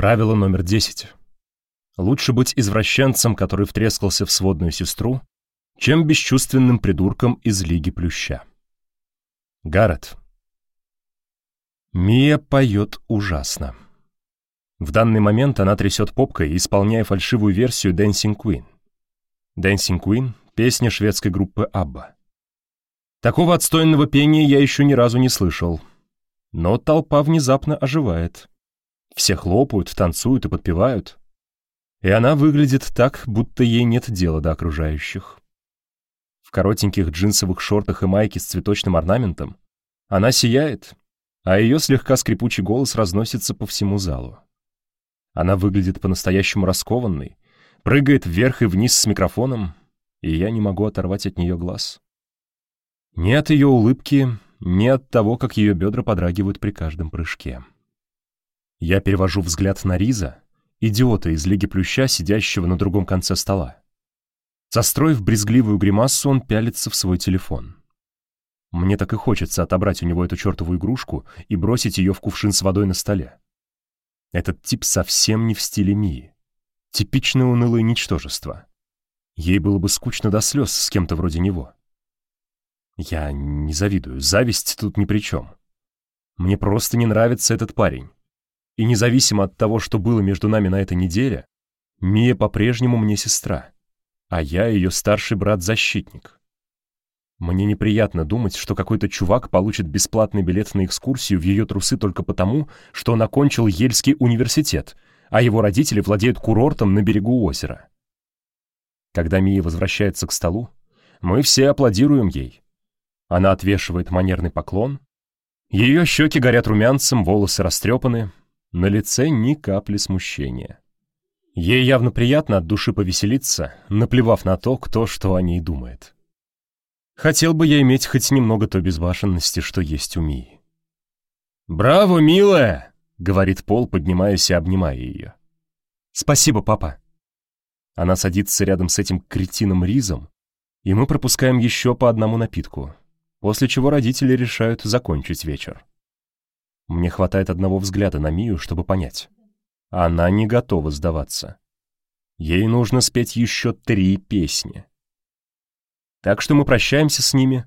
Правило номер 10. Лучше быть извращенцем, который втрескался в сводную сестру, чем бесчувственным придурком из Лиги Плюща. Гаррет. Мия поет ужасно. В данный момент она трясет попкой, исполняя фальшивую версию Dancing Queen. Dancing Queen — песня шведской группы ABBA. Такого отстойного пения я еще ни разу не слышал. Но толпа внезапно оживает. Все хлопают, танцуют и подпевают. И она выглядит так, будто ей нет дела до окружающих. В коротеньких джинсовых шортах и майке с цветочным орнаментом она сияет, а ее слегка скрипучий голос разносится по всему залу. Она выглядит по-настоящему раскованной, прыгает вверх и вниз с микрофоном, и я не могу оторвать от нее глаз. Ни от ее улыбки, ни от того, как ее бедра подрагивают при каждом прыжке. Я перевожу взгляд на Риза, идиота из Лиги Плюща, сидящего на другом конце стола. Состроив брезгливую гримассу, он пялится в свой телефон. Мне так и хочется отобрать у него эту чертову игрушку и бросить ее в кувшин с водой на столе. Этот тип совсем не в стиле Мии. Типичное унылое ничтожество. Ей было бы скучно до слез с кем-то вроде него. Я не завидую, зависть тут ни при чем. Мне просто не нравится этот парень. И независимо от того, что было между нами на этой неделе, Мия по-прежнему мне сестра, а я ее старший брат-защитник. Мне неприятно думать, что какой-то чувак получит бесплатный билет на экскурсию в ее трусы только потому, что он окончил Ельский университет, а его родители владеют курортом на берегу озера. Когда Мия возвращается к столу, мы все аплодируем ей. Она отвешивает манерный поклон. Ее щеки горят румянцем, волосы растрепаны, на лице ни капли смущения. Ей явно приятно от души повеселиться, наплевав на то, кто что о ней думает. Хотел бы я иметь хоть немного той безбашенности, что есть у Мии. «Браво, милая!» — говорит Пол, поднимаясь и обнимая ее. «Спасибо, папа». Она садится рядом с этим кретином Ризом, и мы пропускаем еще по одному напитку, после чего родители решают закончить вечер. Мне хватает одного взгляда на Мию, чтобы понять. Она не готова сдаваться. Ей нужно спеть еще три песни. Так что мы прощаемся с ними,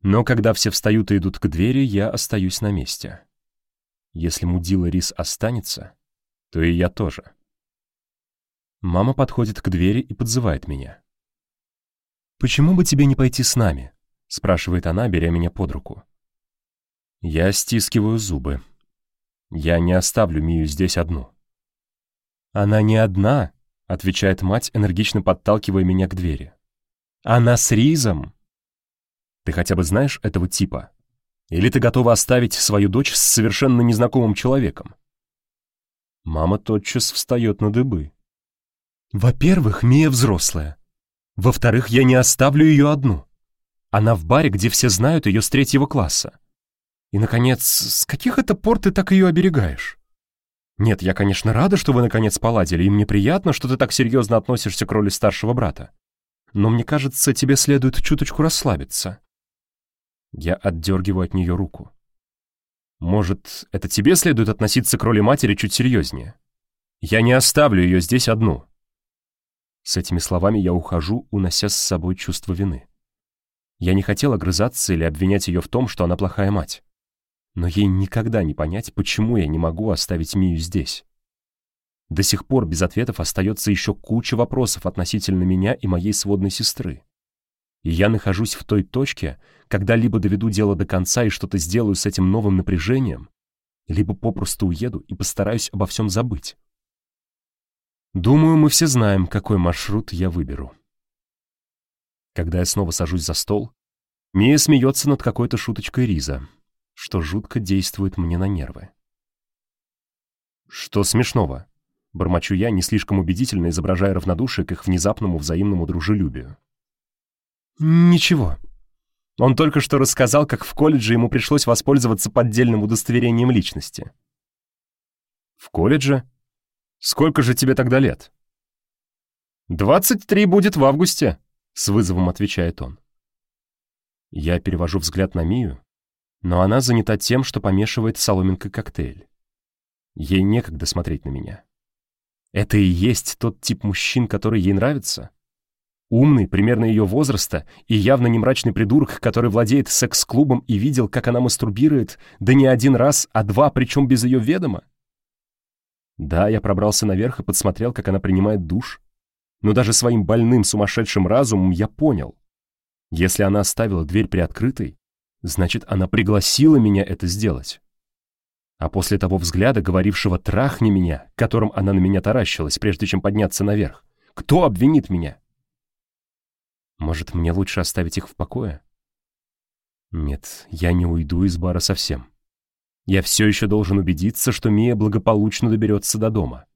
но когда все встают и идут к двери, я остаюсь на месте. Если мудила Рис останется, то и я тоже. Мама подходит к двери и подзывает меня. «Почему бы тебе не пойти с нами?» — спрашивает она, беря меня под руку. Я стискиваю зубы. Я не оставлю Мию здесь одну. «Она не одна», — отвечает мать, энергично подталкивая меня к двери. Она с Ризом. Ты хотя бы знаешь этого типа? Или ты готова оставить свою дочь с совершенно незнакомым человеком? Мама тотчас встает на дыбы. Во-первых, Мия взрослая. Во-вторых, я не оставлю ее одну. Она в баре, где все знают ее с третьего класса. И, наконец, с каких это пор ты так ее оберегаешь? Нет, я, конечно, рада, что вы наконец поладили, и мне приятно, что ты так серьезно относишься к роли старшего брата но мне кажется, тебе следует чуточку расслабиться». Я отдергиваю от нее руку. «Может, это тебе следует относиться к роли матери чуть серьезнее? Я не оставлю ее здесь одну». С этими словами я ухожу, унося с собой чувство вины. Я не хотел огрызаться или обвинять ее в том, что она плохая мать. Но ей никогда не понять, почему я не могу оставить Мию здесь. До сих пор без ответов остается еще куча вопросов относительно меня и моей сводной сестры. И я нахожусь в той точке, когда либо доведу дело до конца и что-то сделаю с этим новым напряжением, либо попросту уеду и постараюсь обо всем забыть. Думаю, мы все знаем, какой маршрут я выберу. Когда я снова сажусь за стол, Мия смеется над какой-то шуточкой Риза, что жутко действует мне на нервы. Что смешного? Бормочу я, не слишком убедительно изображая равнодушие к их внезапному взаимному дружелюбию. «Ничего. Он только что рассказал, как в колледже ему пришлось воспользоваться поддельным удостоверением личности». «В колледже? Сколько же тебе тогда лет?» «Двадцать три будет в августе», — с вызовом отвечает он. Я перевожу взгляд на Мию, но она занята тем, что помешивает соломинкой коктейль. Ей некогда смотреть на меня. Это и есть тот тип мужчин, который ей нравится? Умный, примерно ее возраста, и явно не мрачный придурок, который владеет секс-клубом и видел, как она мастурбирует, да не один раз, а два, причем без ее ведома? Да, я пробрался наверх и подсмотрел, как она принимает душ. Но даже своим больным сумасшедшим разумом я понял. Если она оставила дверь приоткрытой, значит, она пригласила меня это сделать. А после того взгляда, говорившего «трахни меня», которым она на меня таращилась, прежде чем подняться наверх, кто обвинит меня? Может, мне лучше оставить их в покое? Нет, я не уйду из бара совсем. Я все еще должен убедиться, что Мия благополучно доберется до дома.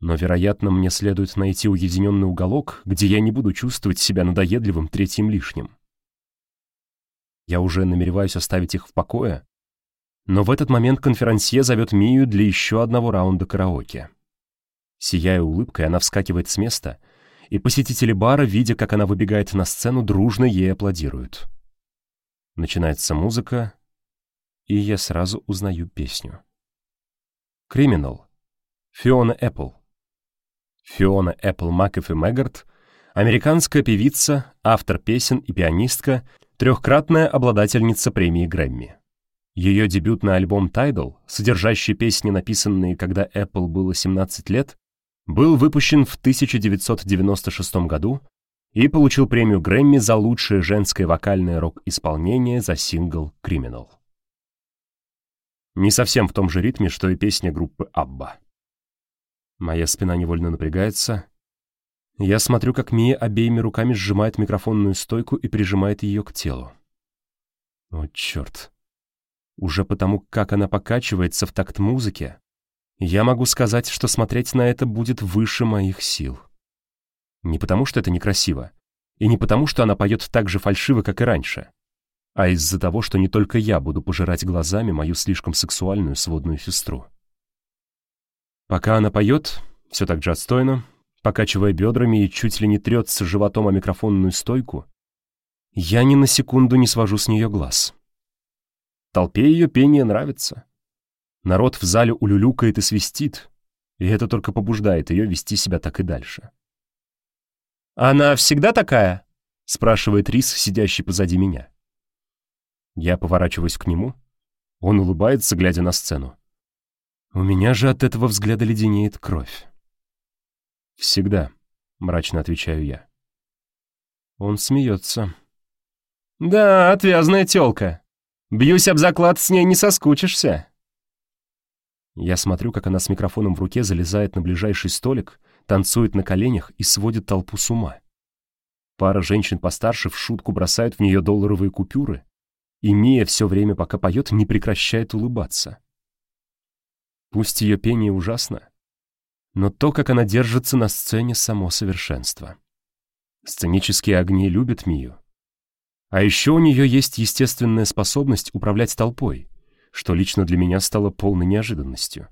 Но, вероятно, мне следует найти уединенный уголок, где я не буду чувствовать себя надоедливым третьим лишним. Я уже намереваюсь оставить их в покое, но в этот момент конферансье зовет Мию для еще одного раунда караоке. Сияя улыбкой, она вскакивает с места — и посетители бара, видя, как она выбегает на сцену, дружно ей аплодируют. Начинается музыка, и я сразу узнаю песню. «Криминал» Фиона Эппл. Фиона Эппл Макэфи Мэггарт — американская певица, автор песен и пианистка, трехкратная обладательница премии Грэмми. Ее дебютный альбом «Tidal», содержащий песни, написанные, когда Эппл было 17 лет, был выпущен в 1996 году и получил премию Грэмми за лучшее женское вокальное рок-исполнение за сингл «Criminal». Не совсем в том же ритме, что и песня группы «Абба». Моя спина невольно напрягается. Я смотрю, как Мия обеими руками сжимает микрофонную стойку и прижимает ее к телу. О, черт. Уже потому, как она покачивается в такт музыки, я могу сказать, что смотреть на это будет выше моих сил. Не потому, что это некрасиво, и не потому, что она поет так же фальшиво, как и раньше, а из-за того, что не только я буду пожирать глазами мою слишком сексуальную сводную сестру. Пока она поет, все так же отстойно, покачивая бедрами и чуть ли не трется животом о микрофонную стойку, я ни на секунду не свожу с нее глаз. Толпе ее пение нравится. Народ в зале улюлюкает и свистит, и это только побуждает ее вести себя так и дальше. «Она всегда такая?» — спрашивает Рис, сидящий позади меня. Я поворачиваюсь к нему. Он улыбается, глядя на сцену. У меня же от этого взгляда леденеет кровь. «Всегда», — мрачно отвечаю я. Он смеется. «Да, отвязная тёлка. Бьюсь об заклад, с ней не соскучишься». Я смотрю, как она с микрофоном в руке залезает на ближайший столик, танцует на коленях и сводит толпу с ума. Пара женщин постарше в шутку бросают в нее долларовые купюры, и Мия все время, пока поет, не прекращает улыбаться. Пусть ее пение ужасно, но то, как она держится на сцене, само совершенство. Сценические огни любят Мию. А еще у нее есть естественная способность управлять толпой — что лично для меня стало полной неожиданностью.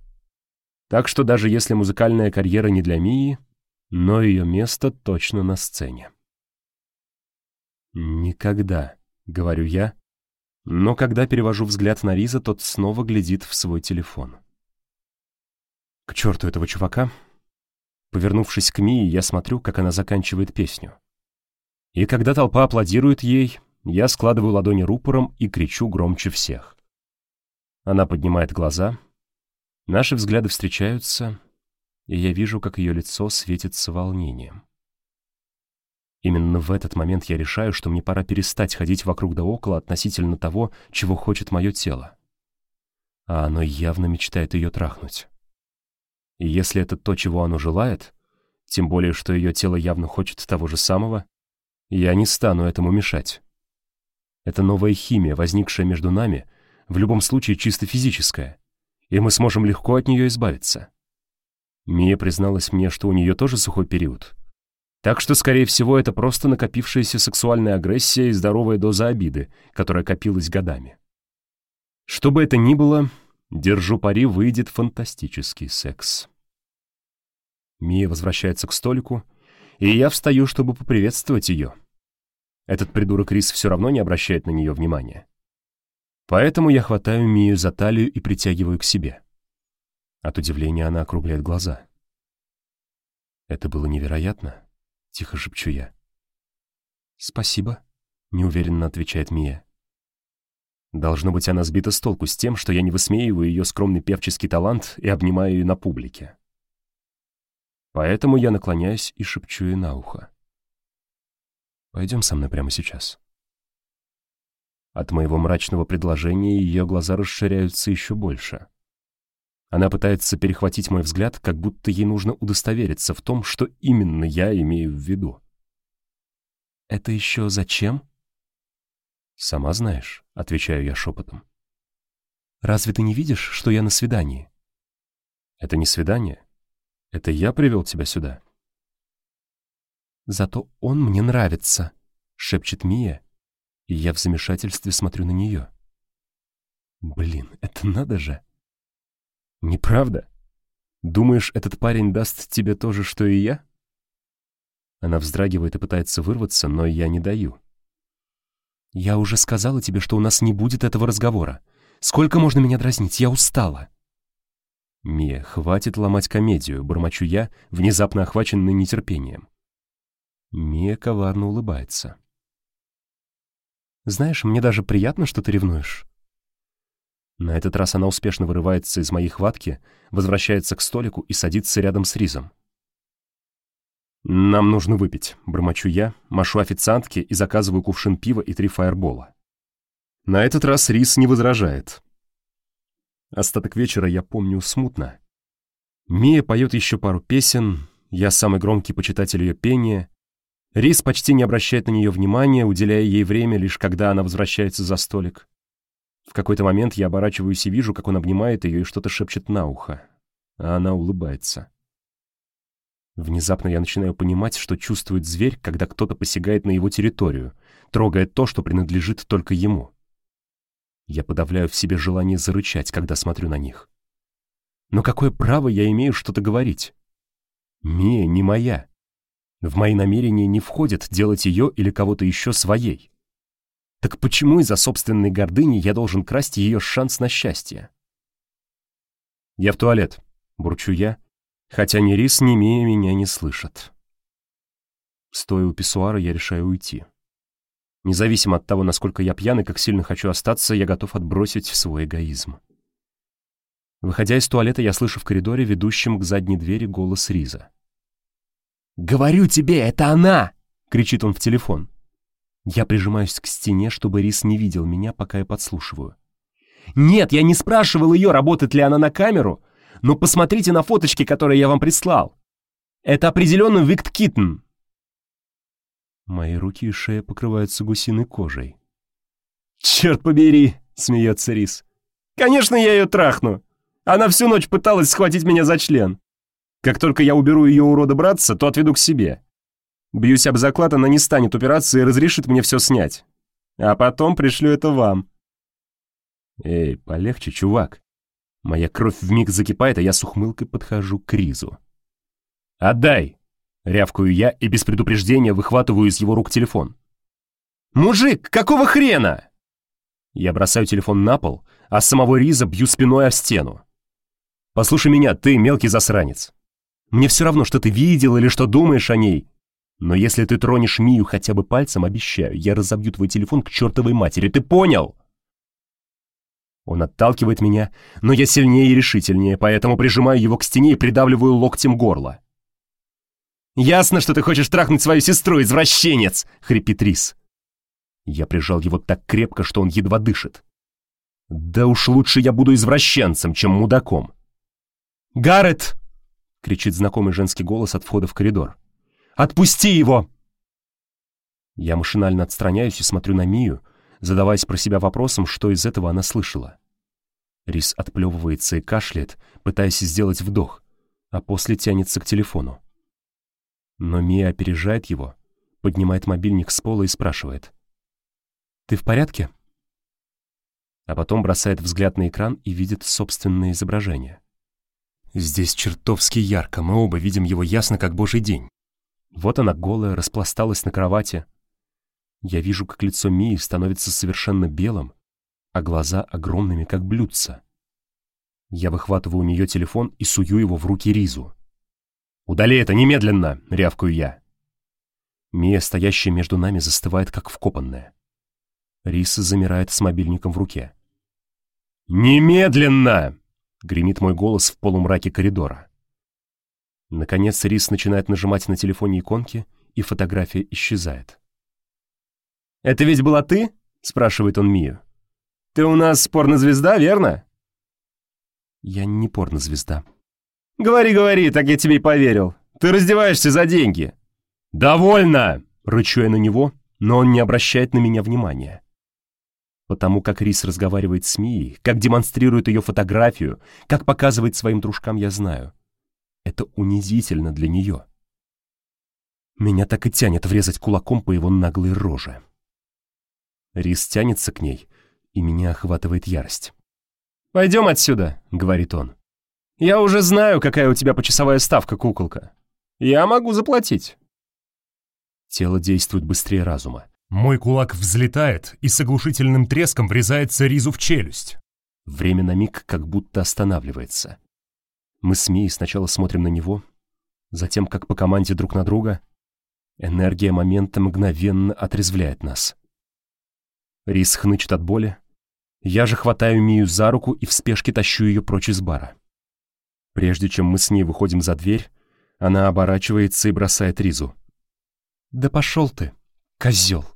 Так что даже если музыкальная карьера не для Мии, но ее место точно на сцене. «Никогда», — говорю я, но когда перевожу взгляд на Риза, тот снова глядит в свой телефон. К черту этого чувака. Повернувшись к Мии, я смотрю, как она заканчивает песню. И когда толпа аплодирует ей, я складываю ладони рупором и кричу громче всех. Она поднимает глаза. Наши взгляды встречаются, и я вижу, как ее лицо светится волнением. Именно в этот момент я решаю, что мне пора перестать ходить вокруг да около относительно того, чего хочет мое тело. А оно явно мечтает ее трахнуть. И если это то, чего оно желает, тем более, что ее тело явно хочет того же самого, я не стану этому мешать. Это новая химия, возникшая между нами — в любом случае чисто физическая, и мы сможем легко от нее избавиться. Мия призналась мне, что у нее тоже сухой период. Так что, скорее всего, это просто накопившаяся сексуальная агрессия и здоровая доза обиды, которая копилась годами. Что бы это ни было, держу пари, выйдет фантастический секс. Мия возвращается к столику, и я встаю, чтобы поприветствовать ее. Этот придурок Рис все равно не обращает на нее внимания. Поэтому я хватаю Мию за талию и притягиваю к себе. От удивления она округляет глаза. Это было невероятно, тихо шепчу я. Спасибо, неуверенно отвечает Мия. Должно быть, она сбита с толку с тем, что я не высмеиваю ее скромный певческий талант и обнимаю ее на публике. Поэтому я наклоняюсь и шепчу ей на ухо. «Пойдем со мной прямо сейчас». От моего мрачного предложения ее глаза расширяются еще больше. Она пытается перехватить мой взгляд, как будто ей нужно удостовериться в том, что именно я имею в виду. «Это еще зачем?» «Сама знаешь», — отвечаю я шепотом. «Разве ты не видишь, что я на свидании?» «Это не свидание. Это я привел тебя сюда». «Зато он мне нравится», — шепчет Мия, и я в замешательстве смотрю на нее. «Блин, это надо же!» «Неправда? Думаешь, этот парень даст тебе то же, что и я?» Она вздрагивает и пытается вырваться, но я не даю. «Я уже сказала тебе, что у нас не будет этого разговора. Сколько можно меня дразнить? Я устала». «Мия, хватит ломать комедию», — бормочу я, внезапно охваченный нетерпением. Мия коварно улыбается. «Знаешь, мне даже приятно, что ты ревнуешь. На этот раз она успешно вырывается из моей хватки, возвращается к столику и садится рядом с Ризом. «Нам нужно выпить», — бормочу я, машу официантке и заказываю кувшин пива и три фаербола. На этот раз Риз не возражает. Остаток вечера я помню смутно. Мия поет еще пару песен, я самый громкий почитатель ее пения. Рис почти не обращает на нее внимания, уделяя ей время, лишь когда она возвращается за столик. В какой-то момент я оборачиваюсь и вижу, как он обнимает ее и что-то шепчет на ухо. А она улыбается. Внезапно я начинаю понимать, что чувствует зверь, когда кто-то посягает на его территорию, трогая то, что принадлежит только ему. Я подавляю в себе желание зарычать, когда смотрю на них. Но какое право я имею что-то говорить? Мия не моя. В мои намерения не входит делать ее или кого-то еще своей. Так почему из-за собственной гордыни я должен красть ее шанс на счастье? «Я в туалет», — бурчу я, хотя ни Рис, ни Мия меня не слышат. Стоя у писсуара, я решаю уйти. Независимо от того, насколько я пьян и как сильно хочу остаться, я готов отбросить свой эгоизм. Выходя из туалета, я слышу в коридоре, ведущем к задней двери, голос Риза. «Говорю тебе, это она!» — кричит он в телефон. Я прижимаюсь к стене, чтобы Рис не видел меня, пока я подслушиваю. «Нет, я не спрашивал ее, работает ли она на камеру, но посмотрите на фоточки, которые я вам прислал. Это определенно Викт Киттен». Мои руки и шея покрываются гусиной кожей. «Черт побери!» — смеется Рис. «Конечно, я ее трахну! Она всю ночь пыталась схватить меня за член. Как только я уберу ее урода братца, то отведу к себе. Бьюсь об заклад, она не станет упираться и разрешит мне все снять. А потом пришлю это вам. Эй, полегче, чувак. Моя кровь вмиг закипает, а я с ухмылкой подхожу к Ризу. «Отдай!» — рявкаю я и без предупреждения выхватываю из его рук телефон. «Мужик, какого хрена?» Я бросаю телефон на пол, а самого Риза бью спиной о стену. «Послушай меня, ты мелкий засранец. Мне все равно, что ты видел или что думаешь о ней. Но если ты тронешь Мию хотя бы пальцем, обещаю, я разобью твой телефон к чертовой матери, ты понял?» Он отталкивает меня, но я сильнее и решительнее, поэтому прижимаю его к стене и придавливаю локтем горло. «Ясно, что ты хочешь трахнуть свою сестру, извращенец!» — хрипит Рис. Я прижал его так крепко, что он едва дышит. «Да уж лучше я буду извращенцем, чем мудаком!» «Гаррет!» — кричит знакомый женский голос от входа в коридор. Отпусти его!» Я машинально отстраняюсь и смотрю на Мию, задаваясь про себя вопросом, что из этого она слышала. Рис отплевывается и кашляет, пытаясь сделать вдох, а после тянется к телефону. Но Мия опережает его, поднимает мобильник с пола и спрашивает. «Ты в порядке?» А потом бросает взгляд на экран и видит собственное изображение. Здесь чертовски ярко, мы оба видим его ясно, как божий день. Вот она голая, распласталась на кровати. Я вижу, как лицо Мии становится совершенно белым, а глаза огромными, как блюдца. Я выхватываю у нее телефон и сую его в руки Ризу. «Удали это немедленно!» — рявкаю я. Мия, стоящая между нами, застывает, как вкопанная. Рис замирает с мобильником в руке. «Немедленно!» — гремит мой голос в полумраке коридора. Наконец Рис начинает нажимать на телефоне иконки, и фотография исчезает. «Это ведь была ты?» — спрашивает он Мию. «Ты у нас порнозвезда, верно?» «Я не порнозвезда». «Говори, говори, так я тебе и поверил. Ты раздеваешься за деньги». «Довольно!» — рычу на него, но он не обращает на меня внимания. Потому как Рис разговаривает с Мией, как демонстрирует ее фотографию, как показывает своим дружкам, я знаю. Это унизительно для нее. Меня так и тянет врезать кулаком по его наглой роже. Рис тянется к ней, и меня охватывает ярость. «Пойдем отсюда», — говорит он. «Я уже знаю, какая у тебя почасовая ставка, куколка. Я могу заплатить». Тело действует быстрее разума. Мой кулак взлетает и с оглушительным треском врезается Ризу в челюсть. Время на миг как будто останавливается. Мы с Мией сначала смотрим на него, затем как по команде друг на друга. Энергия момента мгновенно отрезвляет нас. Рис хнычет от боли. Я же хватаю Мию за руку и в спешке тащу ее прочь из бара. Прежде чем мы с ней выходим за дверь, она оборачивается и бросает Ризу. «Да пошел ты, козел!»